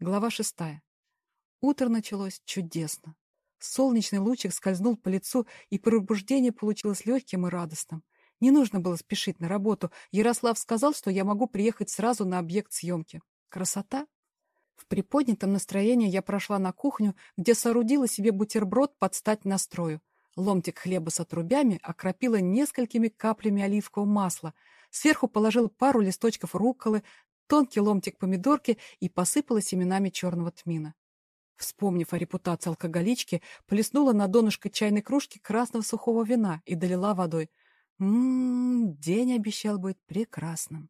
Глава шестая. Утро началось чудесно. Солнечный лучик скользнул по лицу, и пробуждение получилось легким и радостным. Не нужно было спешить на работу. Ярослав сказал, что я могу приехать сразу на объект съемки. Красота! В приподнятом настроении я прошла на кухню, где соорудила себе бутерброд под стать настрою. Ломтик хлеба с отрубями окропила несколькими каплями оливкового масла. Сверху положила пару листочков рукколы, тонкий ломтик помидорки и посыпала семенами черного тмина. Вспомнив о репутации алкоголички, плеснула на донышко чайной кружки красного сухого вина и долила водой. Ммм, день обещал быть прекрасным.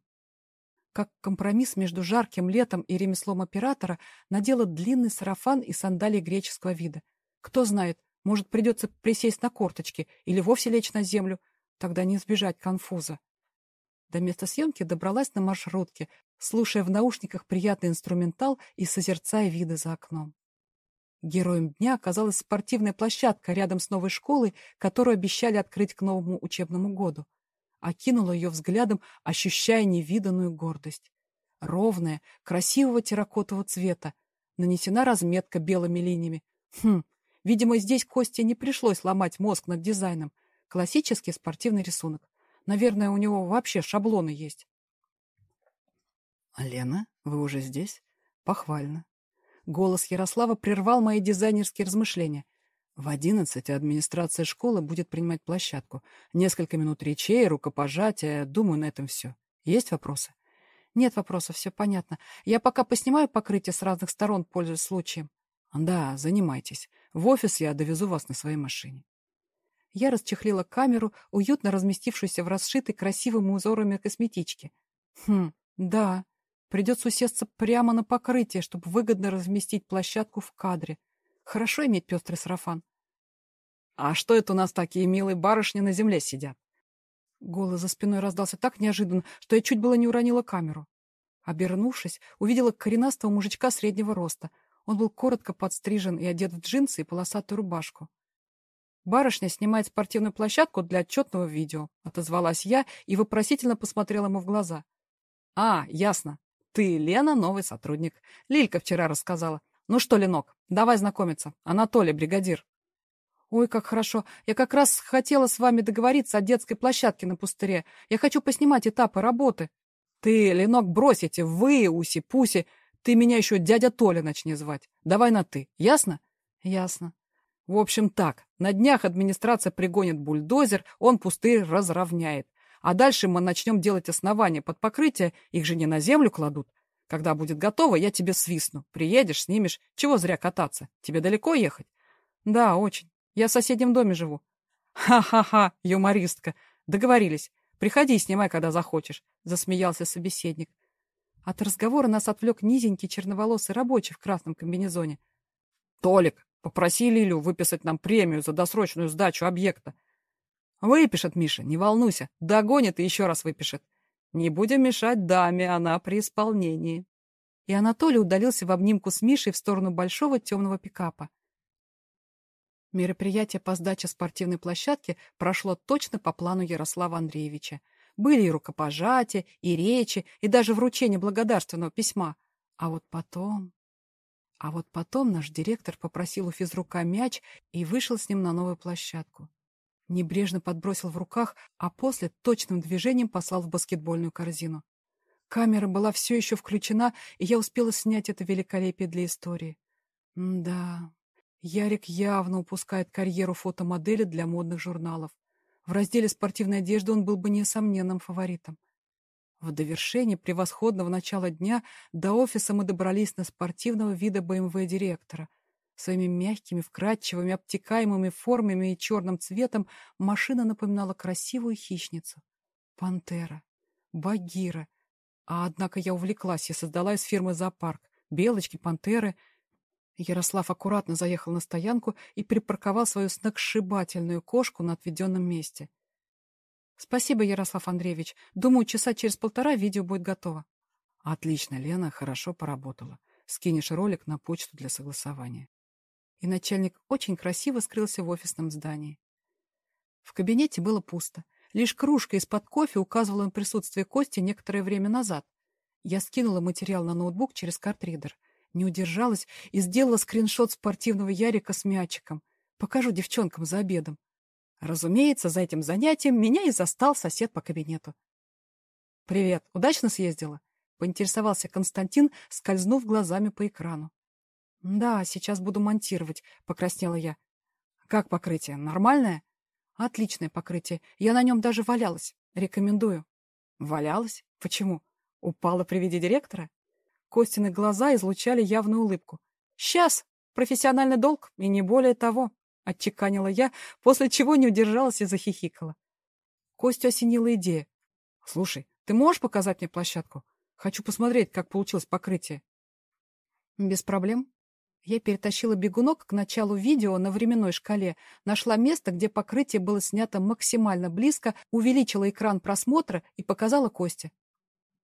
Как компромисс между жарким летом и ремеслом оператора надела длинный сарафан и сандалии греческого вида. Кто знает, может, придется присесть на корточки или вовсе лечь на землю. Тогда не избежать конфуза. До места съемки добралась на маршрутке, слушая в наушниках приятный инструментал и созерцая виды за окном. Героем дня оказалась спортивная площадка рядом с новой школой, которую обещали открыть к новому учебному году. Окинула ее взглядом, ощущая невиданную гордость. Ровная, красивого терракотового цвета. Нанесена разметка белыми линиями. Хм, видимо, здесь Косте не пришлось ломать мозг над дизайном. Классический спортивный рисунок. Наверное, у него вообще шаблоны есть. «Лена, вы уже здесь? Похвально. Голос Ярослава прервал мои дизайнерские размышления. В одиннадцать администрация школы будет принимать площадку. Несколько минут речей, рукопожатия. Думаю, на этом все. Есть вопросы? Нет вопросов, все понятно. Я пока поснимаю покрытие с разных сторон, пользуясь случаем. Да, занимайтесь. В офис я довезу вас на своей машине. Я расчехлила камеру, уютно разместившуюся в расшитой красивыми узорами косметичке. Хм, да, Придется усесться прямо на покрытие, чтобы выгодно разместить площадку в кадре. Хорошо иметь пестрый сарафан. «А что это у нас такие милые барышни на земле сидят?» Голос за спиной раздался так неожиданно, что я чуть было не уронила камеру. Обернувшись, увидела коренастого мужичка среднего роста. Он был коротко подстрижен и одет в джинсы и полосатую рубашку. «Барышня снимает спортивную площадку для отчетного видео», — отозвалась я и вопросительно посмотрела ему в глаза. «А, ясно. Ты, Лена, новый сотрудник. Лилька вчера рассказала. Ну что, Ленок, давай знакомиться. Анатолий, бригадир. Ой, как хорошо. Я как раз хотела с вами договориться о детской площадке на пустыре. Я хочу поснимать этапы работы. Ты, Ленок, брось эти вы, уси-пуси. Ты меня еще дядя Толя начни звать. Давай на «ты». Ясно? Ясно. В общем так, на днях администрация пригонит бульдозер, он пустырь разровняет. А дальше мы начнем делать основания под покрытие, их же не на землю кладут. Когда будет готово, я тебе свистну. Приедешь, снимешь. Чего зря кататься? Тебе далеко ехать? Да, очень. Я в соседнем доме живу. Ха-ха-ха, юмористка. Договорились. Приходи и снимай, когда захочешь, засмеялся собеседник. От разговора нас отвлек низенький черноволосый рабочий в красном комбинезоне. Толик, попроси Лилю выписать нам премию за досрочную сдачу объекта. Выпишет Миша, не волнуйся. Догонит и еще раз выпишет. Не будем мешать даме, она при исполнении. И Анатолий удалился в обнимку с Мишей в сторону большого темного пикапа. Мероприятие по сдаче спортивной площадки прошло точно по плану Ярослава Андреевича. Были и рукопожатия, и речи, и даже вручение благодарственного письма. А вот потом... А вот потом наш директор попросил у физрука мяч и вышел с ним на новую площадку. Небрежно подбросил в руках, а после точным движением послал в баскетбольную корзину. Камера была все еще включена, и я успела снять это великолепие для истории. М да, Ярик явно упускает карьеру фотомодели для модных журналов. В разделе спортивной одежды он был бы несомненным фаворитом. В довершение превосходного начала дня до офиса мы добрались на спортивного вида БМВ-директора — Своими мягкими, вкрадчивыми, обтекаемыми формами и черным цветом машина напоминала красивую хищницу. Пантера, багира. А однако я увлеклась и создала из фирмы зоопарк. Белочки, пантеры. Ярослав аккуратно заехал на стоянку и припарковал свою сногсшибательную кошку на отведенном месте. «Спасибо, Ярослав Андреевич. Думаю, часа через полтора видео будет готово». «Отлично, Лена, хорошо поработала. Скинешь ролик на почту для согласования» и начальник очень красиво скрылся в офисном здании. В кабинете было пусто. Лишь кружка из-под кофе указывала на присутствие Кости некоторое время назад. Я скинула материал на ноутбук через картридер. Не удержалась и сделала скриншот спортивного Ярика с мячиком. Покажу девчонкам за обедом. Разумеется, за этим занятием меня и застал сосед по кабинету. «Привет, удачно съездила?» — поинтересовался Константин, скользнув глазами по экрану. «Да, сейчас буду монтировать», — покраснела я. «Как покрытие? Нормальное?» «Отличное покрытие. Я на нем даже валялась. Рекомендую». «Валялась? Почему? Упала при виде директора?» Костины глаза излучали явную улыбку. «Сейчас! Профессиональный долг, и не более того!» — отчеканила я, после чего не удержалась и захихикала. Костю осенила идея. «Слушай, ты можешь показать мне площадку? Хочу посмотреть, как получилось покрытие». «Без проблем», я перетащила бегунок к началу видео на временной шкале, нашла место, где покрытие было снято максимально близко, увеличила экран просмотра и показала Косте.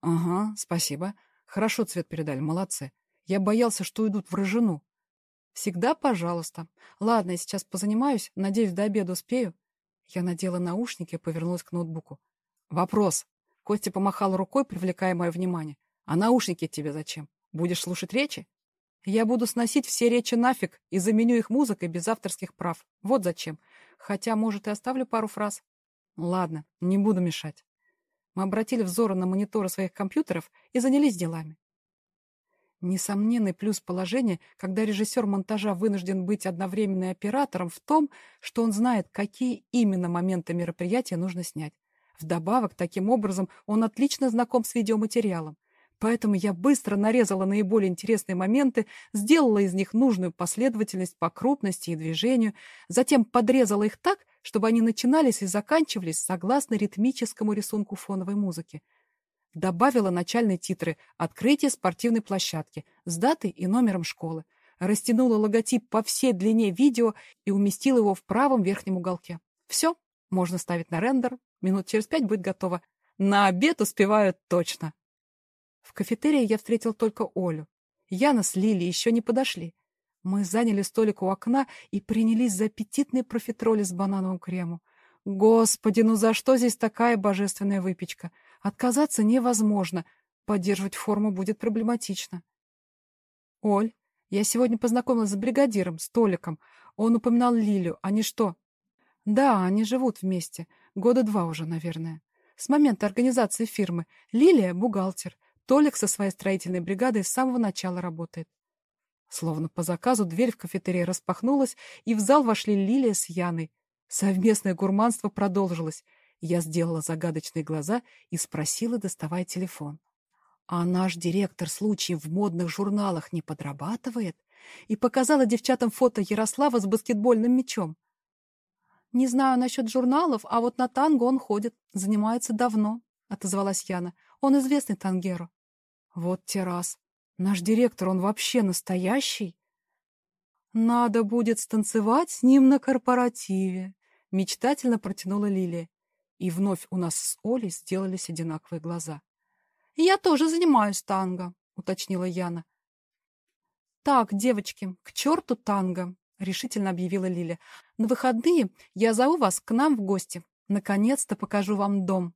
«Ага, спасибо. Хорошо цвет передали, молодцы. Я боялся, что уйдут в рыжину». «Всегда пожалуйста. Ладно, я сейчас позанимаюсь, надеюсь, до обеда успею». Я надела наушники и повернулась к ноутбуку. «Вопрос». Костя помахал рукой, привлекая мое внимание. «А наушники тебе зачем? Будешь слушать речи?» Я буду сносить все речи нафиг и заменю их музыкой без авторских прав. Вот зачем. Хотя, может, и оставлю пару фраз. Ладно, не буду мешать. Мы обратили взоры на мониторы своих компьютеров и занялись делами. Несомненный плюс положения, когда режиссер монтажа вынужден быть одновременно оператором в том, что он знает, какие именно моменты мероприятия нужно снять. Вдобавок, таким образом, он отлично знаком с видеоматериалом. Поэтому я быстро нарезала наиболее интересные моменты, сделала из них нужную последовательность по крупности и движению, затем подрезала их так, чтобы они начинались и заканчивались согласно ритмическому рисунку фоновой музыки. Добавила начальные титры «Открытие спортивной площадки» с датой и номером школы. Растянула логотип по всей длине видео и уместила его в правом верхнем уголке. Все, можно ставить на рендер, минут через пять будет готово. На обед успеваю точно. В кафетерии я встретил только Олю. Яна с Лили еще не подошли. Мы заняли столик у окна и принялись за аппетитные профитроли с банановым кремом. Господи, ну за что здесь такая божественная выпечка? Отказаться невозможно. Поддерживать форму будет проблематично. Оль, я сегодня познакомилась с бригадиром, с Толиком. Он упоминал Лилю. Они что? Да, они живут вместе. Года два уже, наверное. С момента организации фирмы. Лилия — бухгалтер. Толик со своей строительной бригадой с самого начала работает. Словно по заказу дверь в кафетерии распахнулась, и в зал вошли Лилия с Яной. Совместное гурманство продолжилось. Я сделала загадочные глаза и спросила, доставая телефон. «А наш директор случаем в модных журналах не подрабатывает?» И показала девчатам фото Ярослава с баскетбольным мячом. «Не знаю насчет журналов, а вот на танго он ходит. Занимается давно», — отозвалась Яна. «Он известный тангеру». Вот террас. Наш директор, он вообще настоящий? Надо будет станцевать с ним на корпоративе, мечтательно протянула Лилия. И вновь у нас с Олей сделались одинаковые глаза. Я тоже занимаюсь танго, уточнила Яна. Так, девочки, к черту танго, решительно объявила Лиля. На выходные я зову вас к нам в гости. Наконец-то покажу вам дом.